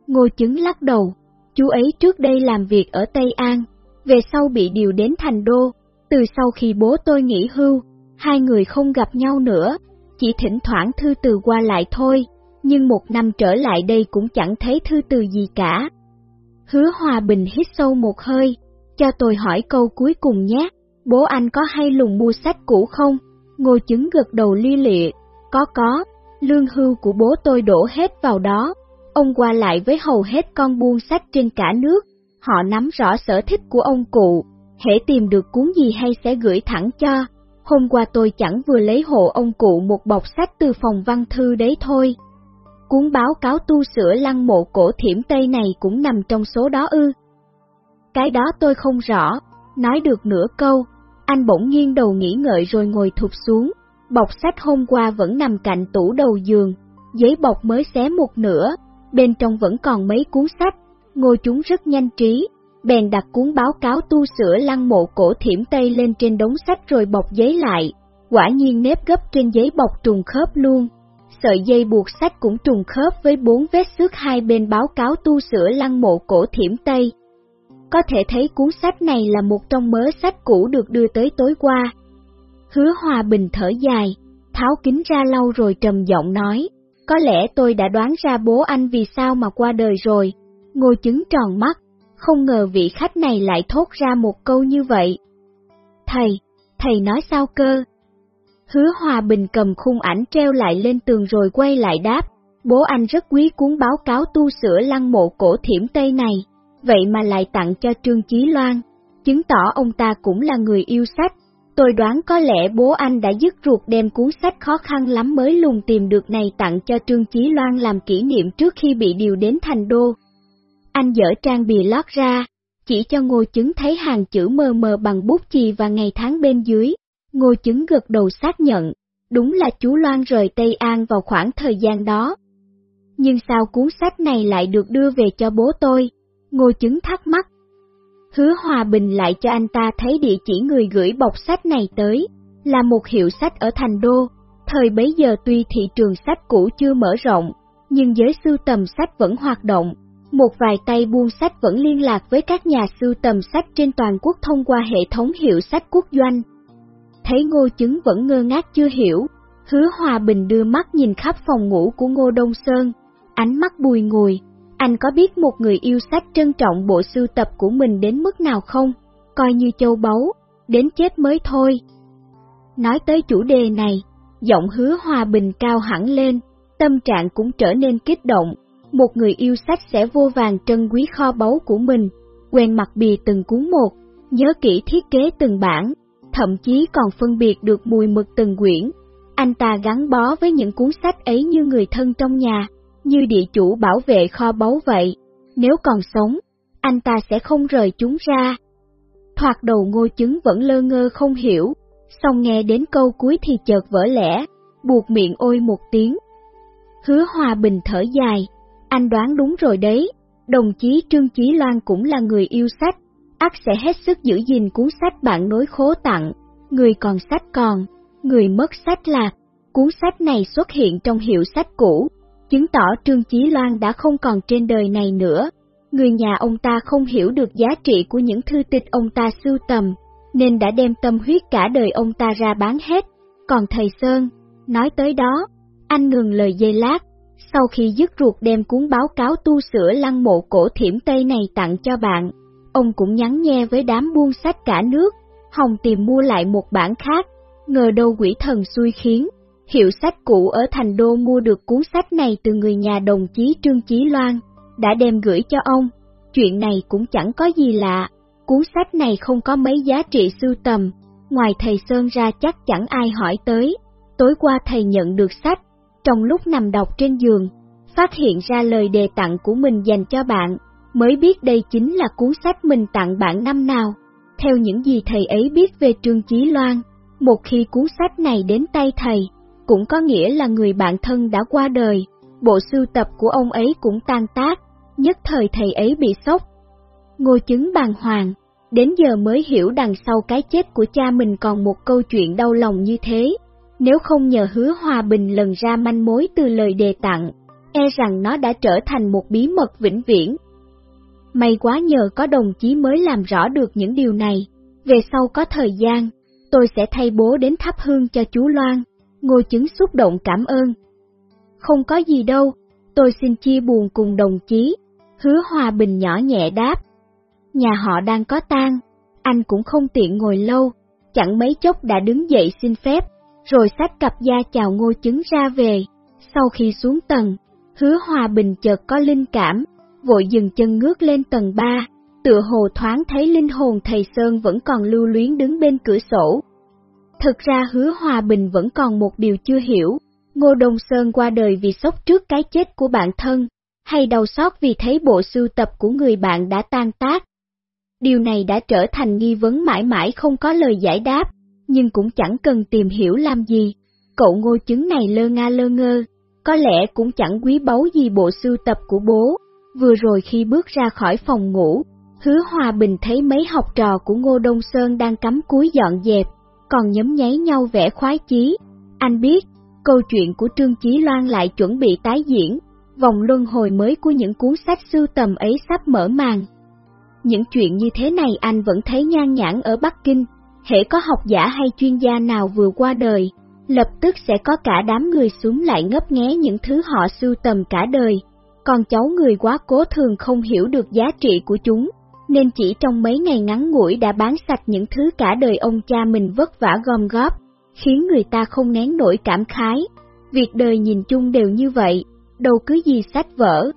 Ngô Chứng lắc đầu, chú ấy trước đây làm việc ở Tây An, về sau bị điều đến thành đô, từ sau khi bố tôi nghỉ hưu, hai người không gặp nhau nữa, chỉ thỉnh thoảng thư từ qua lại thôi, nhưng một năm trở lại đây cũng chẳng thấy thư từ gì cả. Hứa Hòa Bình hít sâu một hơi, cho tôi hỏi câu cuối cùng nhé, bố anh có hay lùng mua sách cũ không? Ngô chứng gật đầu li lịa, có có, lương hưu của bố tôi đổ hết vào đó, ông qua lại với hầu hết con buôn sách trên cả nước, họ nắm rõ sở thích của ông cụ, hễ tìm được cuốn gì hay sẽ gửi thẳng cho. Hôm qua tôi chẳng vừa lấy hộ ông cụ một bọc sách từ phòng văn thư đấy thôi. Cuốn báo cáo tu sửa lăng mộ cổ thiểm Tây này cũng nằm trong số đó ư. Cái đó tôi không rõ, nói được nửa câu, anh bỗng nghiêng đầu nghĩ ngợi rồi ngồi thụt xuống, bọc sách hôm qua vẫn nằm cạnh tủ đầu giường, giấy bọc mới xé một nửa, bên trong vẫn còn mấy cuốn sách, ngồi chúng rất nhanh trí, bèn đặt cuốn báo cáo tu sửa lăng mộ cổ thiểm Tây lên trên đống sách rồi bọc giấy lại, quả nhiên nếp gấp trên giấy bọc trùng khớp luôn. Sợi dây buộc sách cũng trùng khớp với bốn vết xước hai bên báo cáo tu sửa lăng mộ cổ thiểm Tây. Có thể thấy cuốn sách này là một trong mớ sách cũ được đưa tới tối qua. Hứa Hòa Bình thở dài, tháo kính ra lâu rồi trầm giọng nói, có lẽ tôi đã đoán ra bố anh vì sao mà qua đời rồi. Ngô chứng tròn mắt, không ngờ vị khách này lại thốt ra một câu như vậy. Thầy, thầy nói sao cơ? Hứa Hòa Bình cầm khung ảnh treo lại lên tường rồi quay lại đáp, bố anh rất quý cuốn báo cáo tu sửa lăng mộ cổ thiểm Tây này, vậy mà lại tặng cho Trương Chí Loan, chứng tỏ ông ta cũng là người yêu sách. Tôi đoán có lẽ bố anh đã dứt ruột đem cuốn sách khó khăn lắm mới lùng tìm được này tặng cho Trương Chí Loan làm kỷ niệm trước khi bị điều đến thành đô. Anh dở trang bìa lót ra, chỉ cho ngô chứng thấy hàng chữ mờ mờ bằng bút chì và ngày tháng bên dưới. Ngô chứng gật đầu xác nhận, đúng là chú Loan rời Tây An vào khoảng thời gian đó. Nhưng sao cuốn sách này lại được đưa về cho bố tôi? Ngô chứng thắc mắc. Hứa Hòa Bình lại cho anh ta thấy địa chỉ người gửi bọc sách này tới, là một hiệu sách ở Thành Đô. Thời bấy giờ tuy thị trường sách cũ chưa mở rộng, nhưng giới sưu tầm sách vẫn hoạt động. Một vài tay buôn sách vẫn liên lạc với các nhà sưu tầm sách trên toàn quốc thông qua hệ thống hiệu sách quốc doanh. Thấy ngô chứng vẫn ngơ ngác chưa hiểu, hứa hòa bình đưa mắt nhìn khắp phòng ngủ của ngô Đông Sơn, ánh mắt bùi ngùi. Anh có biết một người yêu sách trân trọng bộ sưu tập của mình đến mức nào không? Coi như châu báu, đến chết mới thôi. Nói tới chủ đề này, giọng hứa hòa bình cao hẳn lên, tâm trạng cũng trở nên kích động. Một người yêu sách sẽ vô vàng trân quý kho báu của mình, quen mặt bì từng cuốn một, nhớ kỹ thiết kế từng bản, thậm chí còn phân biệt được mùi mực từng quyển. Anh ta gắn bó với những cuốn sách ấy như người thân trong nhà, như địa chủ bảo vệ kho báu vậy. Nếu còn sống, anh ta sẽ không rời chúng ra. Thoạt đầu ngô chứng vẫn lơ ngơ không hiểu, xong nghe đến câu cuối thì chợt vỡ lẽ, buộc miệng ôi một tiếng. Hứa Hòa Bình thở dài, anh đoán đúng rồi đấy, đồng chí Trương Chí Loan cũng là người yêu sách, ác sẽ hết sức giữ gìn cuốn sách bạn nối khố tặng, người còn sách còn, người mất sách lạc. Cuốn sách này xuất hiện trong hiệu sách cũ, chứng tỏ Trương Chí Loan đã không còn trên đời này nữa. Người nhà ông ta không hiểu được giá trị của những thư tịch ông ta sưu tầm, nên đã đem tâm huyết cả đời ông ta ra bán hết. Còn thầy Sơn, nói tới đó, anh ngừng lời dây lát, sau khi dứt ruột đem cuốn báo cáo tu sửa lăng mộ cổ thiểm Tây này tặng cho bạn, ông cũng nhắn nghe với đám buôn sách cả nước, hồng tìm mua lại một bản khác, ngờ đâu quỷ thần xui khiến. Hiệu sách cũ ở Thành Đô mua được cuốn sách này từ người nhà đồng chí Trương Chí Loan, đã đem gửi cho ông. Chuyện này cũng chẳng có gì lạ, cuốn sách này không có mấy giá trị sưu tầm, ngoài thầy Sơn ra chắc chẳng ai hỏi tới. Tối qua thầy nhận được sách, trong lúc nằm đọc trên giường, phát hiện ra lời đề tặng của mình dành cho bạn, mới biết đây chính là cuốn sách mình tặng bạn năm nào. Theo những gì thầy ấy biết về Trương Chí Loan, một khi cuốn sách này đến tay thầy, cũng có nghĩa là người bạn thân đã qua đời, bộ sưu tập của ông ấy cũng tan tác, nhất thời thầy ấy bị sốc. Ngô chứng bàng hoàng, đến giờ mới hiểu đằng sau cái chết của cha mình còn một câu chuyện đau lòng như thế. Nếu không nhờ hứa hòa bình lần ra manh mối từ lời đề tặng, e rằng nó đã trở thành một bí mật vĩnh viễn. May quá nhờ có đồng chí mới làm rõ được những điều này, về sau có thời gian, tôi sẽ thay bố đến thắp hương cho chú Loan. Ngô chứng xúc động cảm ơn. Không có gì đâu, tôi xin chia buồn cùng đồng chí, hứa hòa bình nhỏ nhẹ đáp. Nhà họ đang có tang, anh cũng không tiện ngồi lâu, chẳng mấy chốc đã đứng dậy xin phép, rồi xách cặp da chào ngô chứng ra về. Sau khi xuống tầng, hứa hòa bình chợt có linh cảm, vội dừng chân ngước lên tầng 3, tựa hồ thoáng thấy linh hồn thầy Sơn vẫn còn lưu luyến đứng bên cửa sổ, Thực ra hứa hòa bình vẫn còn một điều chưa hiểu, Ngô Đông Sơn qua đời vì sốc trước cái chết của bạn thân, hay đau xót vì thấy bộ sưu tập của người bạn đã tan tác. Điều này đã trở thành nghi vấn mãi mãi không có lời giải đáp, nhưng cũng chẳng cần tìm hiểu làm gì. Cậu ngô chứng này lơ nga lơ ngơ, có lẽ cũng chẳng quý báu gì bộ sưu tập của bố. Vừa rồi khi bước ra khỏi phòng ngủ, hứa hòa bình thấy mấy học trò của Ngô Đông Sơn đang cắm cúi dọn dẹp, còn nhấm nháy nhau vẻ khoái chí. Anh biết, câu chuyện của Trương Chí Loan lại chuẩn bị tái diễn, vòng luân hồi mới của những cuốn sách sưu tầm ấy sắp mở màn. Những chuyện như thế này anh vẫn thấy nhan nhãn ở Bắc Kinh, hễ có học giả hay chuyên gia nào vừa qua đời, lập tức sẽ có cả đám người xuống lại ngấp nghé những thứ họ sưu tầm cả đời. Còn cháu người quá cố thường không hiểu được giá trị của chúng, nên chỉ trong mấy ngày ngắn ngủi đã bán sạch những thứ cả đời ông cha mình vất vả gom góp, khiến người ta không nén nổi cảm khái. Việc đời nhìn chung đều như vậy, đâu cứ gì sách vở.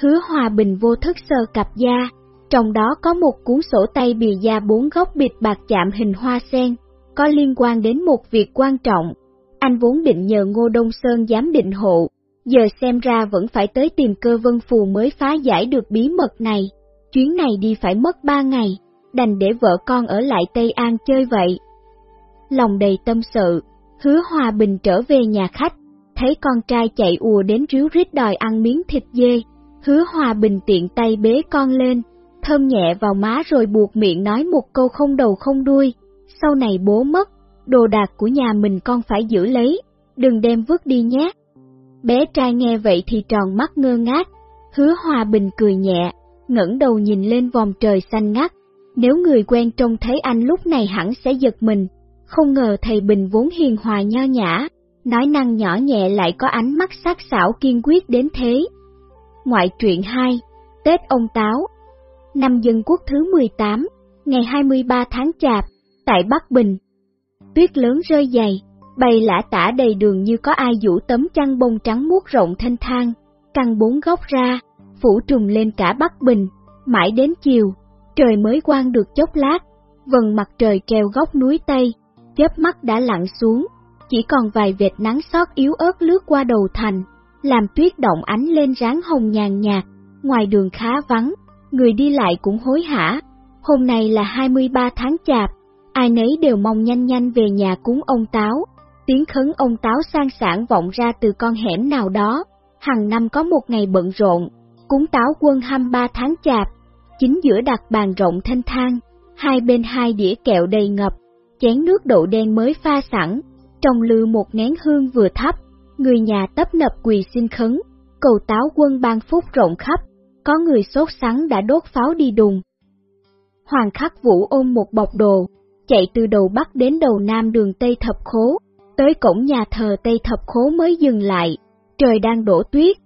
Hứa Hòa Bình vô thức sơ cặp da, trong đó có một cuốn sổ tay bìa da bốn góc bịt bạc chạm hình hoa sen, có liên quan đến một việc quan trọng. Anh vốn định nhờ Ngô Đông Sơn giám định hộ, giờ xem ra vẫn phải tới tìm cơ vân phù mới phá giải được bí mật này. Chuyến này đi phải mất ba ngày, đành để vợ con ở lại Tây An chơi vậy. Lòng đầy tâm sự, hứa hòa bình trở về nhà khách, thấy con trai chạy ùa đến ríu rít đòi ăn miếng thịt dê, hứa hòa bình tiện tay bế con lên, thơm nhẹ vào má rồi buộc miệng nói một câu không đầu không đuôi, sau này bố mất, đồ đạc của nhà mình con phải giữ lấy, đừng đem vứt đi nhé. Bé trai nghe vậy thì tròn mắt ngơ ngác, hứa hòa bình cười nhẹ, ngẩng đầu nhìn lên vòng trời xanh ngắt. Nếu người quen trông thấy anh lúc này hẳn sẽ giật mình, không ngờ thầy Bình vốn hiền hòa nho nhã, nói năng nhỏ nhẹ lại có ánh mắt sắc sảo kiên quyết đến thế. Ngoại truyện 2, Tết ông Táo Năm Dân Quốc thứ 18, ngày 23 tháng Chạp, tại Bắc Bình. Tuyết lớn rơi dày, bay lã tả đầy đường như có ai vũ tấm chăn bông trắng muốt rộng thanh thang, căng bốn góc ra, phủ trùm lên cả Bắc Bình, mãi đến chiều, trời mới quang được chốc lát, vần mặt trời keo góc núi Tây, chớp mắt đã lặn xuống, chỉ còn vài vệt nắng sót yếu ớt lướt qua đầu thành, làm tuyết động ánh lên ráng hồng nhàn nhạt, ngoài đường khá vắng, người đi lại cũng hối hả. Hôm nay là 23 tháng chạp, ai nấy đều mong nhanh nhanh về nhà cúng ông Táo. Tiếng khấn ông Táo sang sản vọng ra từ con hẻm nào đó, hàng năm có một ngày bận rộn, cúng Táo quân 23 tháng chạp, chính giữa đặt bàn rộng thanh thang, hai bên hai đĩa kẹo đầy ngập, chén nước đậu đen mới pha sẵn, trong lư một nén hương vừa thấp, người nhà tấp nập quỳ xin khấn, cầu Táo quân ban phúc rộng khắp, có người sốt sắng đã đốt pháo đi đùng. Hoàng khắc vũ ôm một bọc đồ, chạy từ đầu Bắc đến đầu Nam đường Tây Thập Khố, tới cổng nhà thờ Tây Thập Khố mới dừng lại, trời đang đổ tuyết,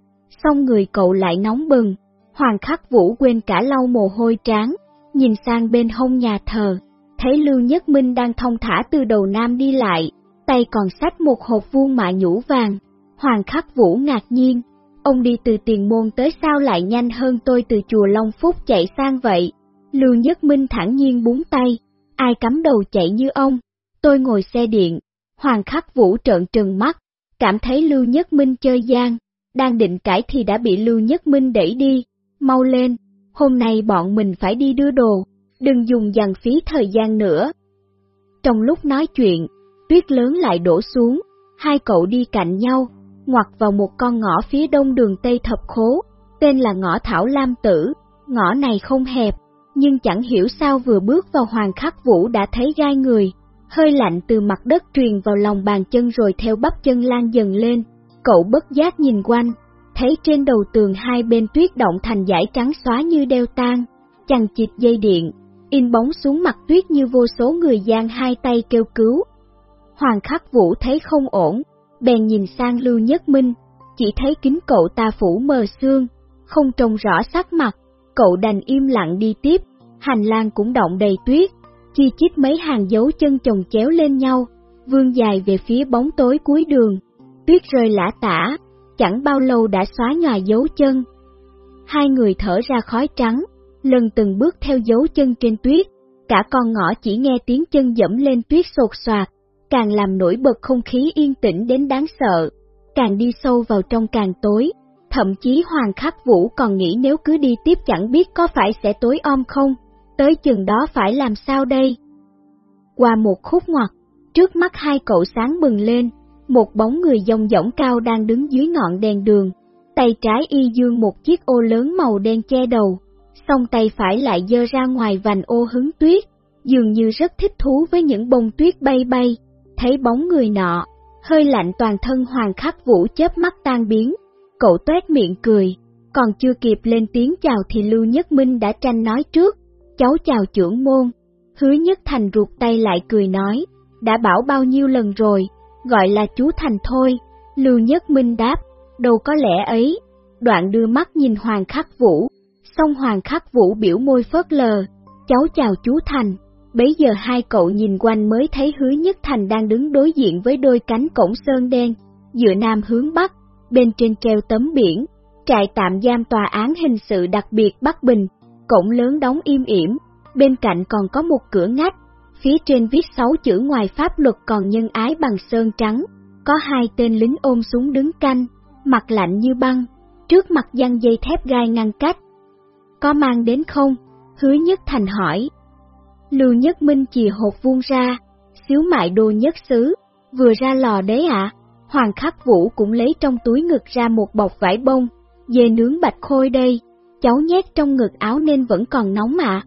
xong người cậu lại nóng bừng, Hoàng khắc vũ quên cả lau mồ hôi trán, nhìn sang bên hông nhà thờ, thấy Lưu Nhất Minh đang thông thả từ đầu Nam đi lại, tay còn xách một hộp vuông mạ nhũ vàng, Hoàng khắc vũ ngạc nhiên, ông đi từ tiền môn tới sao lại nhanh hơn tôi từ chùa Long Phúc chạy sang vậy, Lưu Nhất Minh thẳng nhiên búng tay, ai cắm đầu chạy như ông, tôi ngồi xe điện, Hoàng Khắc Vũ trợn trừng mắt, cảm thấy Lưu Nhất Minh chơi gian, đang định cãi thì đã bị Lưu Nhất Minh đẩy đi, mau lên, hôm nay bọn mình phải đi đưa đồ, đừng dùng dằn phí thời gian nữa. Trong lúc nói chuyện, tuyết lớn lại đổ xuống, hai cậu đi cạnh nhau, ngoặt vào một con ngõ phía đông đường Tây Thập Khố, tên là ngõ Thảo Lam Tử, ngõ này không hẹp, nhưng chẳng hiểu sao vừa bước vào hoàng khắc vũ đã thấy gai người, hơi lạnh từ mặt đất truyền vào lòng bàn chân rồi theo bắp chân lan dần lên, cậu bất giác nhìn quanh, thấy trên đầu tường hai bên tuyết động thành dải trắng xóa như đeo tan, chằng chịt dây điện, in bóng xuống mặt tuyết như vô số người gian hai tay kêu cứu. Hoàng khắc vũ thấy không ổn, bèn nhìn sang Lưu Nhất Minh, chỉ thấy kính cậu ta phủ mờ xương, không trông rõ sắc mặt, cậu đành im lặng đi tiếp, hành lang cũng động đầy tuyết, chi chít mấy hàng dấu chân chồng chéo lên nhau, vươn dài về phía bóng tối cuối đường, tuyết rơi lã tả, chẳng bao lâu đã xóa nhòa dấu chân. Hai người thở ra khói trắng, lần từng bước theo dấu chân trên tuyết, cả con ngõ chỉ nghe tiếng chân dẫm lên tuyết sột soạt, càng làm nổi bật không khí yên tĩnh đến đáng sợ, càng đi sâu vào trong càng tối, thậm chí Hoàng Khắc Vũ còn nghĩ nếu cứ đi tiếp chẳng biết có phải sẽ tối om không, tới chừng đó phải làm sao đây? Qua một khúc ngoặt, trước mắt hai cậu sáng bừng lên, một bóng người dông dỏng cao đang đứng dưới ngọn đèn đường, tay trái y dương một chiếc ô lớn màu đen che đầu, song tay phải lại dơ ra ngoài vành ô hứng tuyết, dường như rất thích thú với những bông tuyết bay bay, thấy bóng người nọ, hơi lạnh toàn thân hoàng khắc vũ chớp mắt tan biến, cậu tuét miệng cười, còn chưa kịp lên tiếng chào thì Lưu Nhất Minh đã tranh nói trước, cháu chào trưởng môn, Hứa Nhất Thành ruột tay lại cười nói, đã bảo bao nhiêu lần rồi, gọi là chú Thành thôi. Lưu Nhất Minh đáp, đâu có lẽ ấy. Đoạn đưa mắt nhìn Hoàng Khắc Vũ, xong Hoàng Khắc Vũ biểu môi phớt lờ, cháu chào chú Thành. Bấy giờ hai cậu nhìn quanh mới thấy Hứa Nhất Thành đang đứng đối diện với đôi cánh cổng sơn đen, dựa nam hướng bắc, bên trên treo tấm biển, trại tạm giam tòa án hình sự đặc biệt Bắc Bình, cổng lớn đóng im ỉm, bên cạnh còn có một cửa ngách, phía trên viết sáu chữ ngoài pháp luật còn nhân ái bằng sơn trắng, có hai tên lính ôm súng đứng canh, mặt lạnh như băng, trước mặt giăng dây thép gai ngăn cách. Có mang đến không? Hứa Nhất Thành hỏi. Lưu Nhất Minh chì hộp vuông ra, xíu mại đồ nhất xứ, vừa ra lò đấy ạ. Hoàng Khắc Vũ cũng lấy trong túi ngực ra một bọc vải bông, dê nướng bạch khôi đây, cháu nhét trong ngực áo nên vẫn còn nóng mà.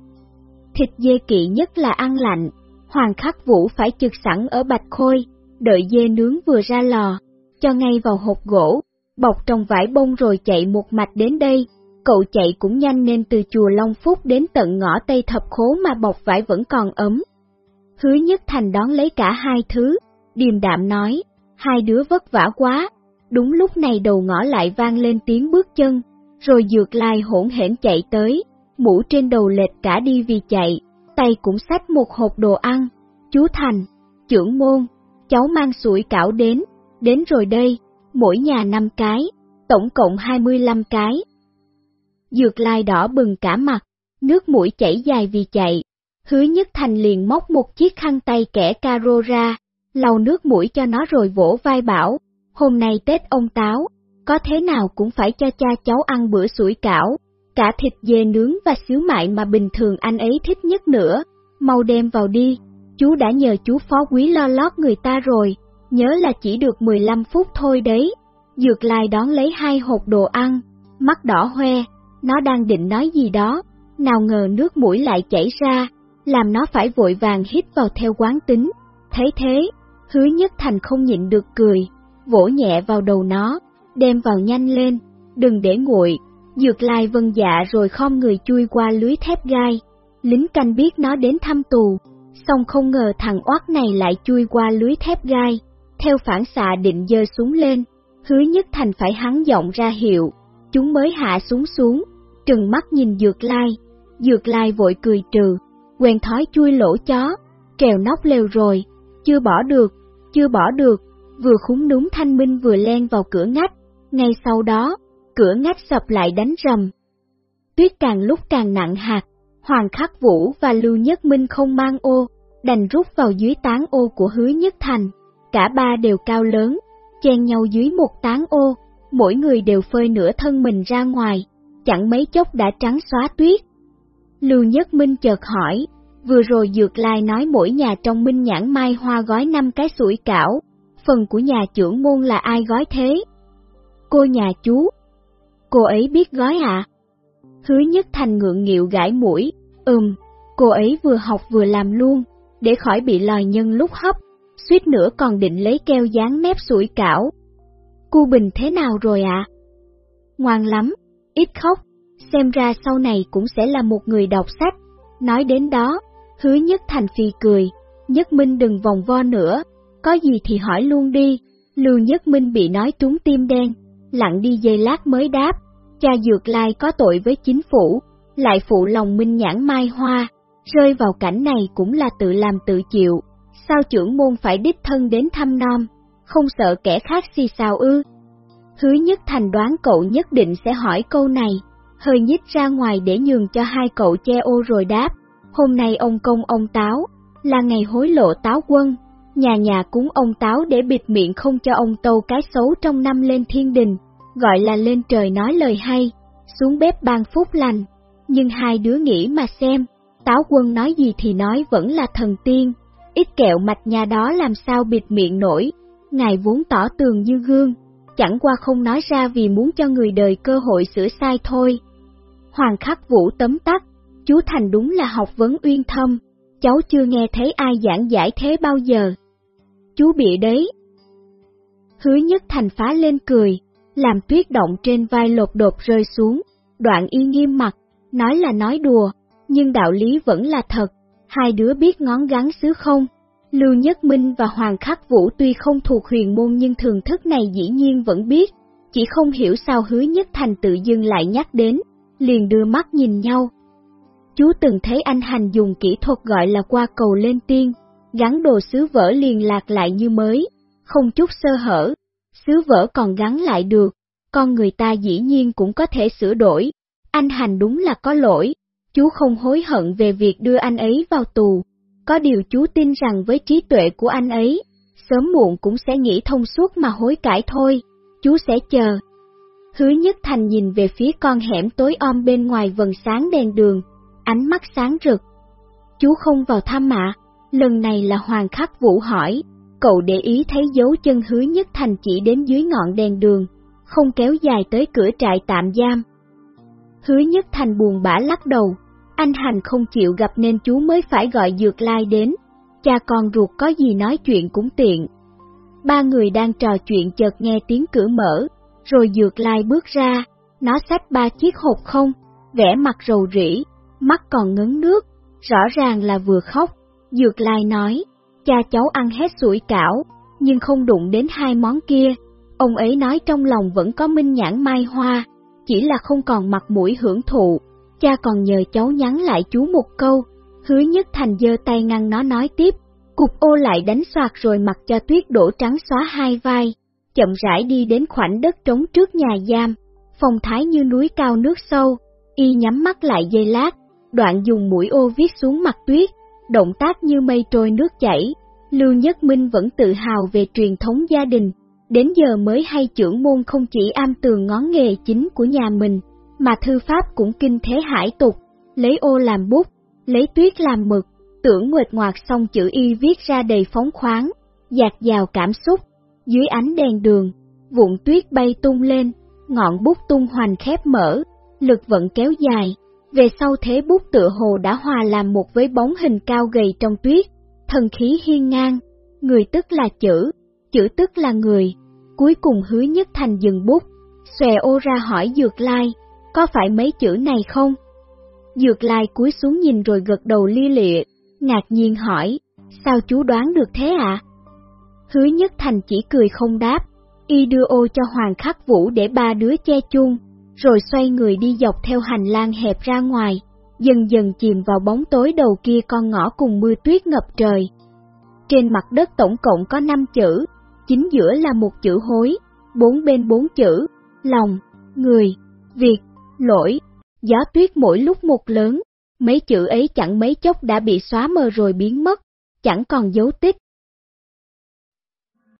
Thịt dê kỵ nhất là ăn lạnh, Hoàng Khắc Vũ phải trực sẵn ở bạch khôi, đợi dê nướng vừa ra lò, cho ngay vào hộp gỗ, bọc trong vải bông rồi chạy một mạch đến đây. Cậu chạy cũng nhanh nên từ chùa Long Phúc đến tận ngõ Tây Thập Khố mà bọc vải vẫn còn ấm. Hứa Nhất Thành đón lấy cả hai thứ, điềm đạm nói, hai đứa vất vả quá. Đúng lúc này đầu ngõ lại vang lên tiếng bước chân, rồi dược lai hỗn hển chạy tới, mũ trên đầu lệch cả đi vì chạy, tay cũng xách một hộp đồ ăn. Chú Thành, trưởng môn, cháu mang sủi cảo đến, đến rồi đây, mỗi nhà 5 cái, tổng cộng 25 cái. Dược lai đỏ bừng cả mặt, nước mũi chảy dài vì chạy. Hứa Nhất Thành liền móc một chiếc khăn tay kẻ caro ra, lau nước mũi cho nó rồi vỗ vai bảo, hôm nay Tết ông Táo, có thế nào cũng phải cho cha cháu ăn bữa sủi cảo, cả thịt dê nướng và xíu mại mà bình thường anh ấy thích nhất nữa, mau đem vào đi, chú đã nhờ chú phó quý lo lót người ta rồi, nhớ là chỉ được 15 phút thôi đấy. Dược lai đón lấy hai hộp đồ ăn, mắt đỏ hoe, nó đang định nói gì đó, nào ngờ nước mũi lại chảy ra, làm nó phải vội vàng hít vào theo quán tính. Thấy thế, hứa nhất thành không nhịn được cười, vỗ nhẹ vào đầu nó, đem vào nhanh lên, đừng để nguội. Dược lai vân dạ rồi khom người chui qua lưới thép gai, lính canh biết nó đến thăm tù, xong không ngờ thằng oát này lại chui qua lưới thép gai, theo phản xạ định dơ súng lên, hứa nhất thành phải hắn giọng ra hiệu, chúng mới hạ súng xuống, trừng mắt nhìn dược lai, dược lai vội cười trừ, quen thói chui lỗ chó, trèo nóc lều rồi, chưa bỏ được, chưa bỏ được, vừa khúng núm thanh minh vừa len vào cửa ngách, ngay sau đó, cửa ngách sập lại đánh rầm. Tuyết càng lúc càng nặng hạt, Hoàng Khắc Vũ và Lưu Nhất Minh không mang ô, đành rút vào dưới tán ô của hứa nhất thành, cả ba đều cao lớn, chen nhau dưới một tán ô, mỗi người đều phơi nửa thân mình ra ngoài, chẳng mấy chốc đã trắng xóa tuyết. Lưu Nhất Minh chợt hỏi, vừa rồi Dược Lai nói mỗi nhà trong Minh Nhãn Mai Hoa gói 5 cái sủi cảo, phần của nhà trưởng môn là ai gói thế? Cô nhà chú. Cô ấy biết gói à? Hứa Nhất Thành ngượng nghịu gãi mũi, ừm, cô ấy vừa học vừa làm luôn, để khỏi bị lòi nhân lúc hấp, suýt nữa còn định lấy keo dán mép sủi cảo. Cu Bình thế nào rồi ạ? À? Ngoan lắm, ít khóc, xem ra sau này cũng sẽ là một người đọc sách. Nói đến đó, hứa nhất thành phi cười, nhất minh đừng vòng vo nữa, có gì thì hỏi luôn đi. Lưu Nhất Minh bị nói trúng tim đen, lặng đi dây lát mới đáp, cha Dược Lai có tội với chính phủ, lại phụ lòng Minh nhãn mai hoa, rơi vào cảnh này cũng là tự làm tự chịu, sao trưởng môn phải đích thân đến thăm non, không sợ kẻ khác si sao ư. Hứa nhất thành đoán cậu nhất định sẽ hỏi câu này, hơi nhích ra ngoài để nhường cho hai cậu che ô rồi đáp, hôm nay ông công ông táo, là ngày hối lộ táo quân, nhà nhà cúng ông táo để bịt miệng không cho ông tâu cái xấu trong năm lên thiên đình, gọi là lên trời nói lời hay, xuống bếp ban phúc lành, nhưng hai đứa nghĩ mà xem, táo quân nói gì thì nói vẫn là thần tiên, ít kẹo mạch nhà đó làm sao bịt miệng nổi, ngài vốn tỏ tường như gương, chẳng qua không nói ra vì muốn cho người đời cơ hội sửa sai thôi. Hoàng khắc vũ tấm tắc, chú Thành đúng là học vấn uyên thâm, cháu chưa nghe thấy ai giảng giải thế bao giờ. Chú bịa đấy. Hứa nhất thành phá lên cười, làm tuyết động trên vai lột đột rơi xuống, đoạn y nghiêm mặt, nói là nói đùa, nhưng đạo lý vẫn là thật, Hai đứa biết ngón gắn xứ không? Lưu Nhất Minh và Hoàng Khắc Vũ tuy không thuộc huyền môn nhưng thường thức này dĩ nhiên vẫn biết, chỉ không hiểu sao hứa nhất thành tự dưng lại nhắc đến, liền đưa mắt nhìn nhau. Chú từng thấy anh hành dùng kỹ thuật gọi là qua cầu lên tiên, gắn đồ sứ vỡ liền lạc lại như mới, không chút sơ hở, sứ vỡ còn gắn lại được, con người ta dĩ nhiên cũng có thể sửa đổi, anh hành đúng là có lỗi, chú không hối hận về việc đưa anh ấy vào tù, có điều chú tin rằng với trí tuệ của anh ấy, sớm muộn cũng sẽ nghĩ thông suốt mà hối cải thôi, chú sẽ chờ. Hứa Nhất Thành nhìn về phía con hẻm tối om bên ngoài vần sáng đèn đường, ánh mắt sáng rực. Chú không vào thăm ạ, lần này là Hoàng Khắc Vũ hỏi, cậu để ý thấy dấu chân Hứa Nhất Thành chỉ đến dưới ngọn đèn đường, không kéo dài tới cửa trại tạm giam. Hứa Nhất Thành buồn bã lắc đầu, anh Hành không chịu gặp nên chú mới phải gọi Dược Lai đến, cha con ruột có gì nói chuyện cũng tiện. Ba người đang trò chuyện chợt nghe tiếng cửa mở, rồi Dược Lai bước ra, nó xách ba chiếc hộp không, vẽ mặt rầu rĩ, mắt còn ngấn nước, rõ ràng là vừa khóc. Dược Lai nói, cha cháu ăn hết sủi cảo, nhưng không đụng đến hai món kia. Ông ấy nói trong lòng vẫn có minh nhãn mai hoa, chỉ là không còn mặt mũi hưởng thụ. Cha còn nhờ cháu nhắn lại chú một câu, hứa nhất thành giơ tay ngăn nó nói tiếp, cục ô lại đánh soạt rồi mặc cho tuyết đổ trắng xóa hai vai, chậm rãi đi đến khoảnh đất trống trước nhà giam, phong thái như núi cao nước sâu, y nhắm mắt lại dây lát, đoạn dùng mũi ô viết xuống mặt tuyết, động tác như mây trôi nước chảy. Lưu Nhất Minh vẫn tự hào về truyền thống gia đình, đến giờ mới hay trưởng môn không chỉ am tường ngón nghề chính của nhà mình, mà thư pháp cũng kinh thế hải tục, lấy ô làm bút, lấy tuyết làm mực, tưởng nguệt ngoạc xong chữ y viết ra đầy phóng khoáng, dạt dào cảm xúc. Dưới ánh đèn đường, vụn tuyết bay tung lên, ngọn bút tung hoành khép mở, lực vận kéo dài, về sau thế bút tựa hồ đã hòa làm một với bóng hình cao gầy trong tuyết, thần khí hiên ngang, người tức là chữ, chữ tức là người. Cuối cùng hứa nhất thành dừng bút, xòe ô ra hỏi Dược Lai, có phải mấy chữ này không? Dược Lai cúi xuống nhìn rồi gật đầu lia lịa, ngạc nhiên hỏi, sao chú đoán được thế ạ? À? Hứa nhất thành chỉ cười không đáp, y đưa ô cho Hoàng Khắc Vũ để ba đứa che chung, rồi xoay người đi dọc theo hành lang hẹp ra ngoài, dần dần chìm vào bóng tối đầu kia con ngõ cùng mưa tuyết ngập trời. Trên mặt đất tổng cộng có 5 chữ, chính giữa là một chữ hối, bốn bên bốn chữ, lòng, người, việc, lỗi, gió tuyết mỗi lúc một lớn, mấy chữ ấy chẳng mấy chốc đã bị xóa mờ rồi biến mất, chẳng còn dấu tích.